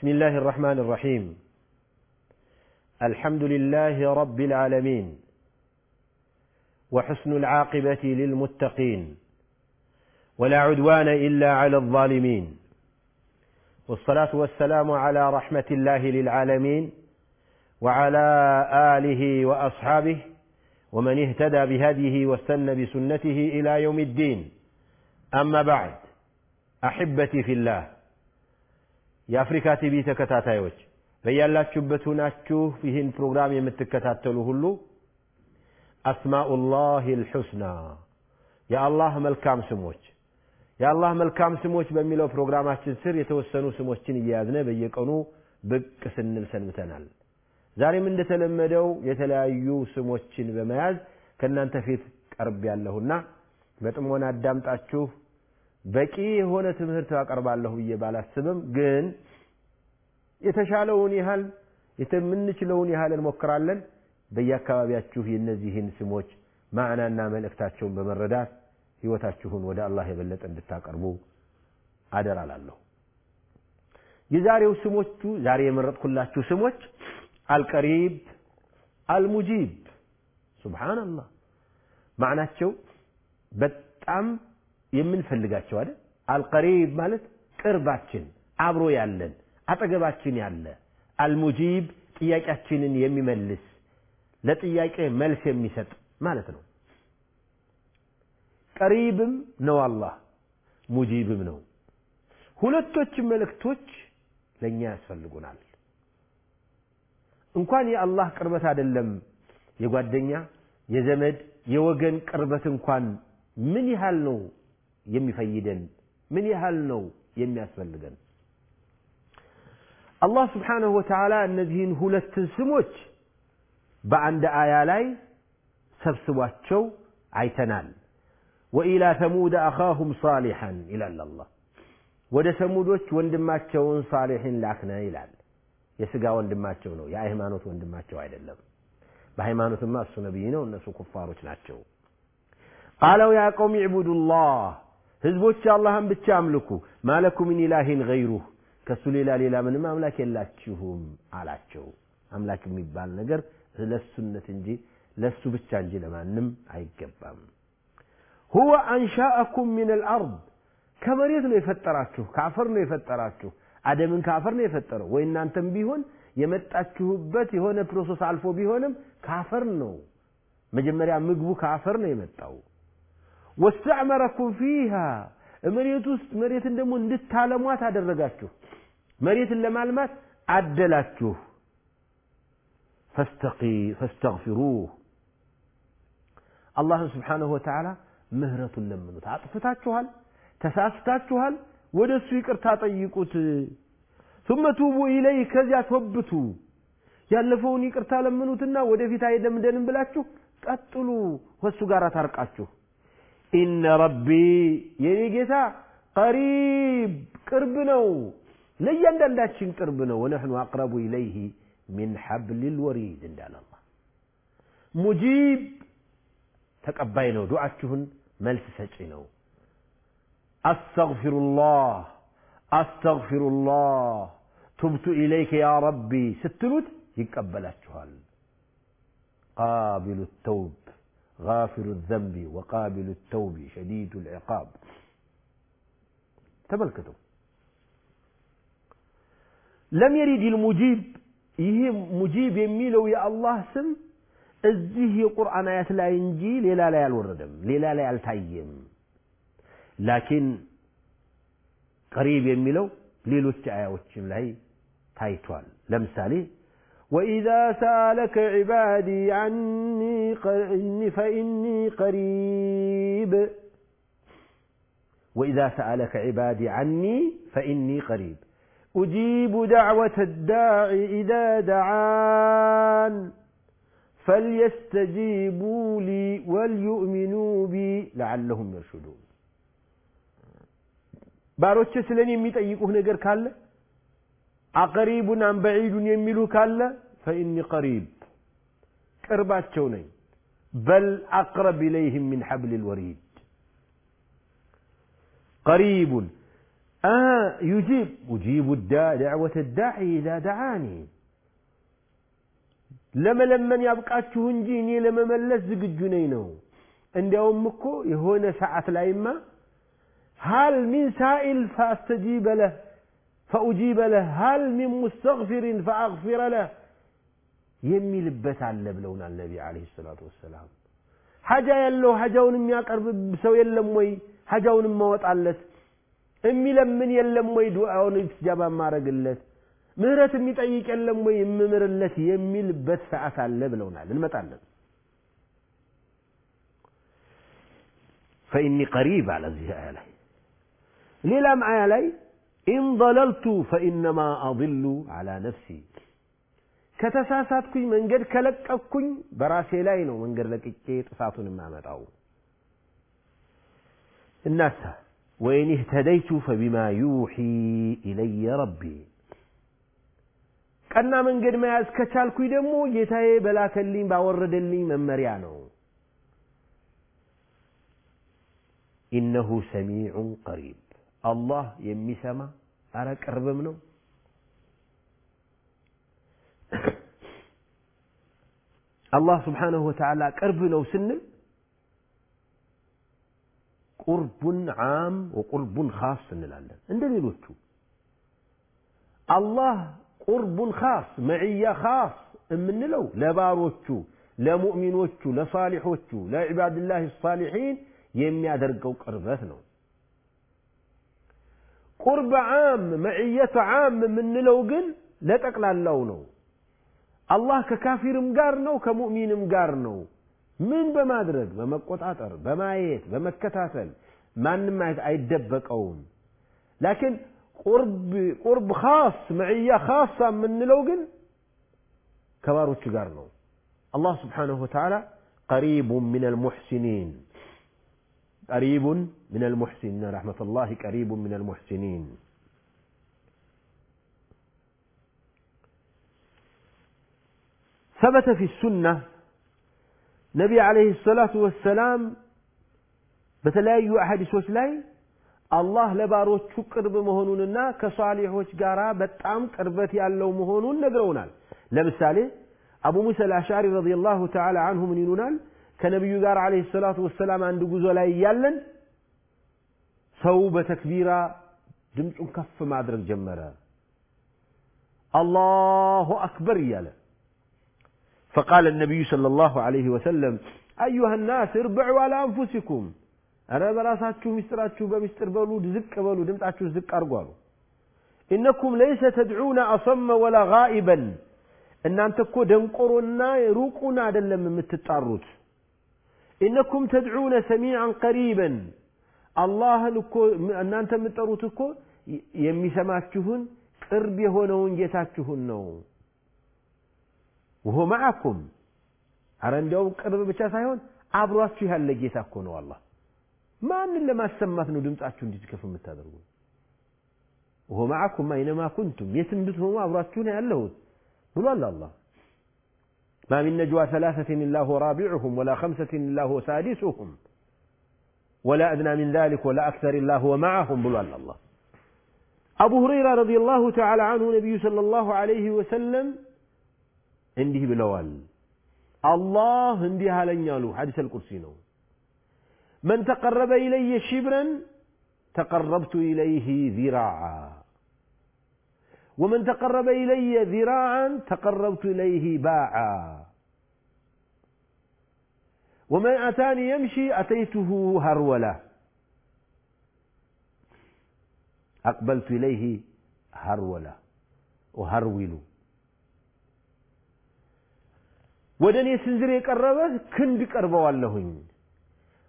بسم الله الرحمن الرحيم. الحمد لله رب العالمين. وحسن العاقبة للمتقين. ولا عدوان إلا على الظالمين. والصلاة والسلام على رحمة الله للعالمين وعلى آله وأصحابه ومن اهتدى بهديه واستن بسنته إلى يوم الدين. أما بعد أحبتي في الله የአፍሪካ ቲቪ ተከታታዮች በያላችሁበት ሁናችሁ ይህን ፕሮግራም የምትከታተሉ ሁሉ أسماء الله الحسنى የአላህ መልካም ስሞች። የአላህ መልካም ስሞች በሚለው ፕሮግራማችን ስር የተወሰኑ ስሞችን እየያዝነ በየቀኑ ብቅ ስንል ሰንብተናል። ዛሬም እንደተለመደው የተለያዩ ስሞችን በመያዝ ከእናንተ ፊት ቀርብ ያለሁና በጥሞና አዳምጣችሁ በቂ የሆነ ትምህርት አቀርባለሁ ብዬ ባላስብም ግን የተሻለውን ያህል የምንችለውን ያህል እንሞክራለን። በየአካባቢያችሁ የእነዚህን ስሞች ማዕናና መልእክታቸውን በመረዳት ህይወታችሁን ወደ አላህ የበለጠ እንድታቀርቡ አደራላለሁ። የዛሬው ስሞቹ ዛሬ የመረጥኩላችሁ ስሞች አልቀሪብ አልሙጂብ። ሱብሓንላህ ማዕናቸው በጣም የምንፈልጋቸው አይደል? አልቀሪብ ማለት ቅርባችን አብሮ ያለን አጠገባችን ያለ አልሙጂብ ጥያቄያችንን የሚመልስ ለጥያቄ መልስ የሚሰጥ ማለት ነው። ቀሪብም ነው አላህ ሙጂብም ነው። ሁለቶችም መልእክቶች ለእኛ ያስፈልጉናል። እንኳን የአላህ ቅርበት አይደለም የጓደኛ የዘመድ የወገን ቅርበት እንኳን ምን ያህል ነው የሚፈይደን ምን ያህል ነው የሚያስፈልገን አላህ ስብሓንሁ ወተዓላ እነዚህን ሁለትን ስሞች በአንድ አያ ላይ ሰብስቧቸው አይተናል ወኢላ ተሙድ አኻሁም ሳሊሐን ይላል አላህ ወደ ሰሙዶች ወንድማቸውን ሳሌሕን ላክነ ይላል የስጋ ወንድማቸው ነው የሃይማኖት ወንድማቸው አይደለም በሃይማኖትማ እሱ ነቢይ ነው እነሱ ኩፋሮች ናቸው ቃለው ያ ቀውም ዕቡዱላህ ህዝቦች አላህን ብቻ አምልኩ። ማለኩ ምን ኢላሂን ገይሩህ ከእሱ ሌላ ሌላ ምንም አምላክ የላችሁም አላቸው። አምላክ የሚባል ነገር ለሱነት እንጂ ለሱ ብቻ እንጂ ለማንም አይገባም። هو أنشأكم من الأرض ከመሬት ነው የፈጠራችሁ ከአፈር ነው የፈጠራችሁ። አደምን ከአፈር ነው የፈጠረው። ወይ እናንተም ቢሆን የመጣችሁበት የሆነ process አልፎ ቢሆንም ከአፈር ነው። መጀመሪያ ምግቡ ከአፈር ነው የመጣው واستعمركم فيها መሬት ውስጥ መሬትን ደግሞ እንድታለሟት አደረጋችሁ። መሬትን ለማልማት አደላችሁ። ፈስተግፊሩህ አላህን ስብሓነሁ ወተዓላ ምህረቱን ለምኑት። አጥፍታችኋል፣ ተሳስታችኋል፣ ወደ እሱ ይቅርታ ጠይቁት። ثم ቱቡ ኢለይህ ከዚያ ተወብቱ። ያለፈውን ይቅርታ ለምኑትና ወደፊት አይደምደንም ብላችሁ ቀጥሉ፣ ከእሱ ጋር ታርቃችሁ ኢነ ረቢ የኔ ጌታ ቀሪብ ቅርብ ነው ለእያንዳንዳችን ቅርብ ነው ወነሕኑ አቅረቡ ኢለይህ ሚን ሐብል ልወሪድ እንዳለ አላ ሙጂብ ተቀባይ ነው ዱዓችሁን መልስ ሰጪ ነው አስተግፊሩላህ አስተግፊሩላህ ቱብቱ ኢለይከ ያ ረቢ ስትሉት ይቀበላችኋል ቃቢሉ ተውብ غافر الذنب وقابل التوب شديد العقاب تملكتوا لم يرد المجيب ይሄ ሙጂብ የሚለው የአላህ ስም እዚህ የቁርአን አያት ላይ እንጂ ሌላ ላይ አልወረደም ሌላ ላይ አልታየም ላኪን ቀሪብ የሚለው ሌሎች አያዎችም ላይ ታይቷል ለምሳሌ وإذا سالك عبادي عني فإني قريب. وإذا سألك عبادي عني فإني قريب. أجيب دعوة الداع إذا دعان. فليستجيبوا لي وليؤمنوا بي لعلهم يرشدون. باروتش سلني ميت أيكوه نجر كاله አቀሪቡን አን በዒዱን የሚሉህ ካለ ፈኢኒ ቀሪብ ቅርባቸው ነኝ በል አቅረብ ኢለይህም ሚን ሐብል ልወሪድ ቀሪቡን يجيب أجيب الداع دعوة الداعي إذا دعاني ለመለመን ያብቃችሁ እንጂ እኔ ለመመለስ ዝግጁ ነኝ ነው እንዲያውም እኮ የሆነ ሰዓት ላይማ هل من سائل فأستجيب له ፈኡጂበ ለህ ሀል ሚን ሙስተግፊሪን ፈአግፊረ ለህ የሚልበት አለ ብለውናል ነቢ ዓለይሂ ሰላቱ ወሰላም። ሐጃ ያለው ሐጃውን የሚያቀርብ ሰው የለም ወይ? ሐጃውን ማወጣለት የሚለምን የለም ወይ? ዱዓውን ኢስጃባ ማረግለት ምህረት የሚጠይቅ የለም ወይ? የምምርለት የሚልበት ሰዓት አለ ብለውናል። እንመጣለን። فإني قريب አለ እዚህ አያ ላይ ሌላም አያ ላይ إن ضللت فإنما أضل على نفسي። ከተሳሳትኩኝ መንገድ ከለቀኩኝ በራሴ ላይ ነው መንገድ ለቅቄ ጥፋቱን የማመጣው። እናሳ وإن اهتديت فبما يوحي إلي ربي። ቀና መንገድ መያዝ ከቻልኩኝ ደግሞ ጌታዬ በላከልኝ ባወረደልኝ መመሪያ ነው። ኢነሁ ሰሚዑን ቀሪብ አላህ የሚሰማ አረ ቅርብም ነው። አላህ ስብሓንሁ ወተዓላ ቅርብ ነው ስንል ቁርቡን ዓም ወቁርቡን ካስ እንላለን። እንደ ሌሎቹ አላህ ቁርቡን ካስ መዕያ ካስ የምንለው ለባሮቹ ለሙእሚኖቹ ለሳሊሖቹ ለዕባድላህ ሳሊሒን የሚያደርገው ቅርበት ነው ቁርብ ዓም መዕየት ዓም የምንለው ግን ለጠቅላላው ነው አላህ ከካፊርም ጋር ነው ከሙእሚንም ጋር ነው ምን በማድረግ በመቆጣጠር በማየት በመከታተል ማንም አይደበቀውም ላኪን ቁርብ ካስ መዕያ ካሳ የምንለው ግን ከባሮቹ ጋር ነው አላህ ስብሓንሁ ወተዓላ ቀሪቡን ምን አልሙሕሲኒን قريب من المحسنين رحمة الله قريب من المحسنين ثبت في السنة نبي عليه الصلاة والسلام በተለያዩ አሐዲሶች ላይ አላህ ለባሮቹ ቅርብ መሆኑንና ከሷሊሖች ጋር በጣም ቅርበት ያለው መሆኑን ነግረውናል ለምሳሌ አቡ ሙሳ አልአሻሪ ረዲየላሁ ተዓላ አንሁ ምን ይሉናል ከነቢዩ ጋር አለይሂ ሰላቱ ወሰላም አንድ ጉዞ ላይ እያለን ሰው በተክቢራ ድምፁን ከፍ ማድረግ ጀመረ አላሁ አክበር እያለ فقال النبي صلى الله عليه وسلم أيها الناس اربعوا على أنفسكم أنا براساتكم مستراتكم بمستر بلو زق بلو دمتاتكم زق أرقالوا إنكم ليس تدعون أصم ولا غائبا إن أنت كو دنقرنا روقنا دلم متتعرض ኢነኩም ተድዑነ ሰሚዓን ቀሪበን አላህን እኮ እናንተ የምትጠሩት እኮ የሚሰማችሁን ቅርብ የሆነውን ጌታችሁን ነው። ወሆ መዓኩም አረ እንዲያውም ቅርብ ብቻ ሳይሆን አብሯችሁ ያለ ጌታ እኮ ነው አላህ። ማንን ለማሰማት ነው ድምፃችሁ እንዲትከፍ የምታደርጉ ወሆ መዓኩም አይነማ ኩንቱም። የትም ብትሆኑ አብሯችሁ ነው ያለሁት ብሏል አላህ ما من نجوى ثلاثة إلا هو رابعهم ولا خمسة إلا هو سادسهم. ولا أدنى من ذلك ولا أكثر إلا هو معهم بلوال الله. أبو هريرة رضي الله تعالى عنه نبي صلى الله عليه وسلم عنده بلوال. الله عنده لن يالو حديث القرسي نو. من تقرب إلي شبرا تقربت إليه ذراعا. ومن تقرب إلي ذراعا تقربت إليه باعا ومن أتاني يمشي أتيته هرولة أقبلت إليه هرولة وهرول ወደ እኔ ስንዝር የቀረበ ክንድ ቀርበዋለሁኝ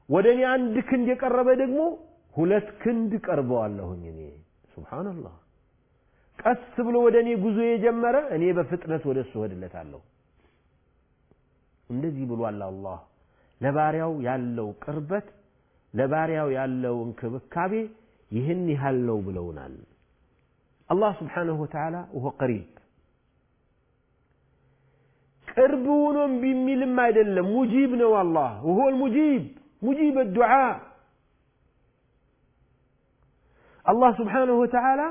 ወደ እኔ አንድ ክንድ የቀረበ ደግሞ ሁለት ክንድ ቀርበዋለሁኝ እኔ ሱብሓነላህ ቀስ ብሎ ወደ እኔ ጉዞ የጀመረ እኔ በፍጥነት ወደ እሱ እሄድለታለሁ። እንደዚህ ብሏል አላህ። ለባሪያው ያለው ቅርበት፣ ለባሪያው ያለው እንክብካቤ ይህን ያህል ነው ብለውናል። አላህ ስብሓነሁ ወተዓላ ወሆ ቀሪብ ቅርብ ሆኖ እምቢ የሚልም አይደለም፣ ሙጂብ ነው አላህ። ወሆ ልሙጂብ ሙጂብ ዱዓ አላህ ስብሓነሁ ወተዓላ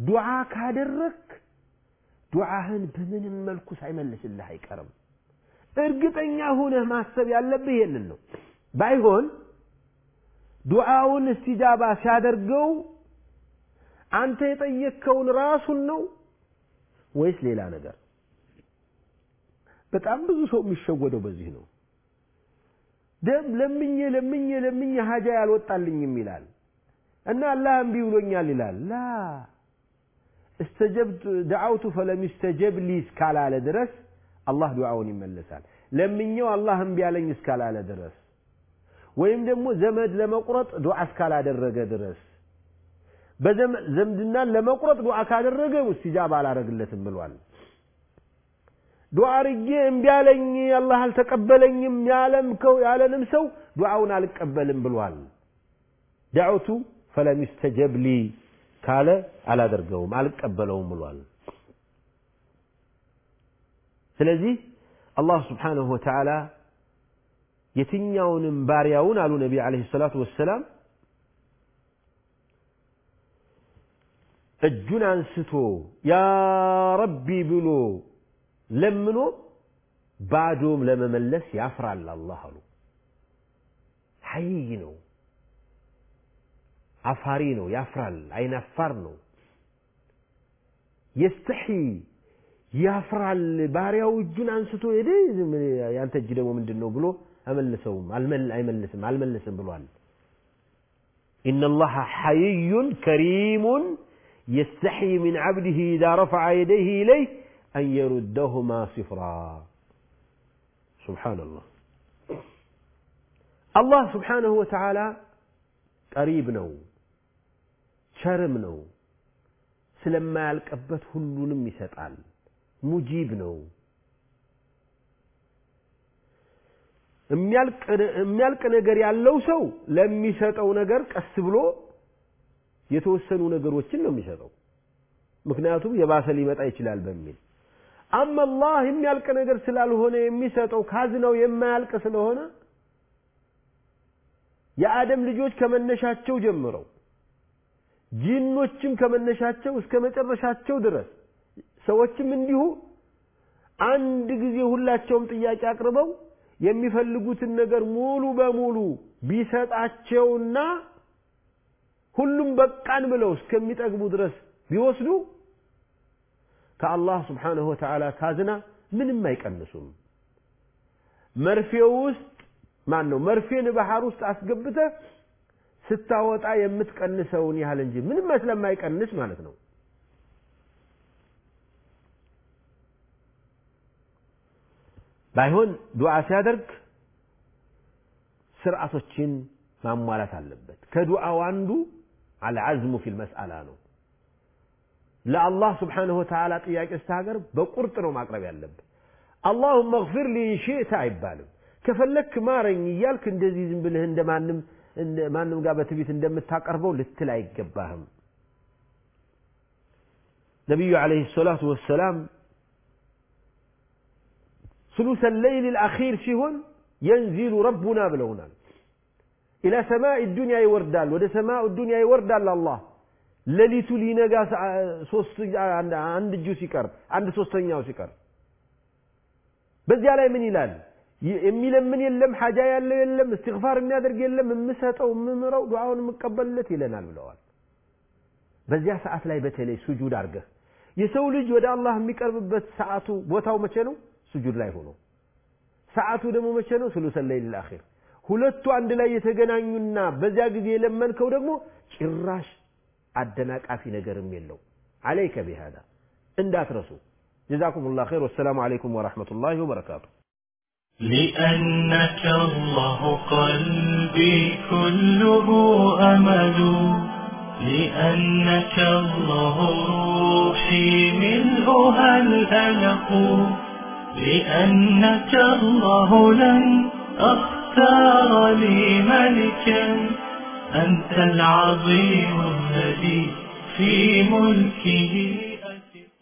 ዱዓ ካደረክ ዱዓህን በምንም መልኩ ሳይመልስልህ አይቀርም። እርግጠኛ ሁነህ ማሰብ ያለብህ ይሄንን ነው። ባይሆን ዱዓውን እስቲጃባ ሲያደርገው አንተ የጠየቅከውን ራሱን ነው ወይስ ሌላ ነገር? በጣም ብዙ ሰው የሚሸወደው በዚህ ነው። ደም ለምኜ ለምኜ ለምኜ ሀጃ ያልወጣልኝም ይላል እና አላህ እምቢ ብሎኛል ይላል። ላ እስተጀብቱ ደዓውቱ ፈለም ዩስተጀብ ሊ እስካላለ ድረስ አላህ ዱዓውን ይመለሳል። ለምኜው አላህ እምቢ አለኝ እስካላለ ድረስ ወይም ደግሞ ዘመድ ለመቁረጥ ዱዓ እስካላደረገ ድረስ በዘምድናን ለመቁረጥ ዱዓ ካደረገ ሙስቲጃብ አላረግለትም ብሏል። ዱዓ አርጌ እምቢ አለኝ አላህ አልተቀበለኝም ያለምከው ያለንም ሰው ዱዓውን አልቀበልም ብሏል። ደዕውቱ ፈለም ዩስተጀብ ሊ ካለ አላደርገውም አልቀበለውም ብሏል። ስለዚህ አላህ ስብሓንሁ ወተዓላ የትኛውንም ባሪያውን አሉ ነቢ ዓለይሂ ሰላቱ ወሰላም እጁን አንስቶ ያ ረቢ ብሎ ለምኖ ባዶም ለመመለስ ያፍራል አላህ አሉ። ሐይይ ነው፣ አፋሪ ነው፣ ያፍራል፣ አይናፋር ነው። የስተሒ ያፍራል። ባሪያው እጁን አንስቶ ሄደ ያንተ እጅ ደግሞ ምንድን ነው ብሎ አመልሰውም አይመልስም አልመልስም ብሏል። ኢነላሃ ሐይዩን ከሪሙን يستحي من عبده إذا رفع يديه إليه أن يردهما صفرا سبحان الله الله سبحانه وتعالى ቀሪብ ነው፣ ቸርም ነው፣ ስለማያልቅበት ሁሉንም ይሰጣል፣ ሙጂብ ነው። የሚያልቅ ነገር ያለው ሰው ለሚሰጠው ነገር ቀስ ብሎ የተወሰኑ ነገሮችን ነው የሚሰጠው። ምክንያቱም የባሰ ሊመጣ ይችላል በሚል አመ አላህ የሚያልቅ ነገር ስላልሆነ የሚሰጠው ካዝናው የማያልቅ ስለሆነ የአደም ልጆች ከመነሻቸው ጀምረው ጂኖችም ከመነሻቸው እስከ መጨረሻቸው ድረስ ሰዎችም እንዲሁ አንድ ጊዜ ሁላቸውም ጥያቄ አቅርበው የሚፈልጉትን ነገር ሙሉ በሙሉ ቢሰጣቸውና ሁሉም በቃን ብለው እስከሚጠግቡ ድረስ ቢወስዱ ከአላህ ስብሓንሁ ወተዓላ ካዝና ምንም አይቀንሱም። መርፌው ውስጥ ማን ነው መርፌን ባህር ውስጥ አስገብተህ ስታወጣ የምትቀንሰውን ያህል እንጂ ምንም ስለማይቀንስ ማለት ነው። ባይሆን ዱዓ ሲያደርግ ስርዓቶችን ማሟላት አለበት። ከዱዓው አንዱ አልዓዝሙ ፊል መስአላ ነው። ለአላህ ስብሓንሁ ወተዓላ ጥያቄ ስታቀርብ በቁርጥ ነው ማቅረብ ያለብህ። አላሁመ እግፊር ሊ ኢንሺእተ አይባልም። ከፈለክ ማረኝ እያልክ እንደዚህ ዝም ብልህ እንደ ማንም ጋር በትዕቢት እንደምታቀርበው ልትል አይገባህም። ነቢዩ ዓለይሂ ሰላቱ ወሰላም ሱሉሰ ለይል ልአኺር ሲሆን የንዚሉ ረቡና ብለውናል። ኢላ ሰማይ ዱንያ ይወርዳል፣ ወደ ሰማኡ ዱንያ ይወርዳል አላህ ሌሊቱ ሊነጋ አንድ እጁ ሲቀር አንድ ሶስተኛው ሲቀር በዚያ ላይ ምን ይላል? የሚለምን የለም፣ ሐጃ ያለው የለም፣ እስትግፋር የሚያደርግ የለም፣ የምሰጠው የምምረው ዱዓውን የምቀበልለት ይለናል ብለዋል። በዚያ ሰዓት ላይ በተለይ ሱጁድ አድርገህ የሰው ልጅ ወደ አላህ የሚቀርብበት ሰዓቱ ቦታው መቼ ነው? ሱጁድ ላይ ሆኖ ሰዓቱ ደግሞ መቼ ነው? ሱሉሰ ለይል ሁለቱ አንድ ላይ የተገናኙና በዚያ ጊዜ የለመንከው ደግሞ ጭራሽ አደናቃፊ ነገርም የለው። አለይከ ቢሃዳ እንዳትረሱ። ጀዛኩም ላሁ ኸይር። ወሰላሙ አለይኩም ወረሕመቱላሂ ወበረካቱ። لأنك الله قلبي كله أمل لأنك الله روحي ملؤها الألق لأنك الله لن أختار لي ملكا. أنت العظيم الذي في ملكه.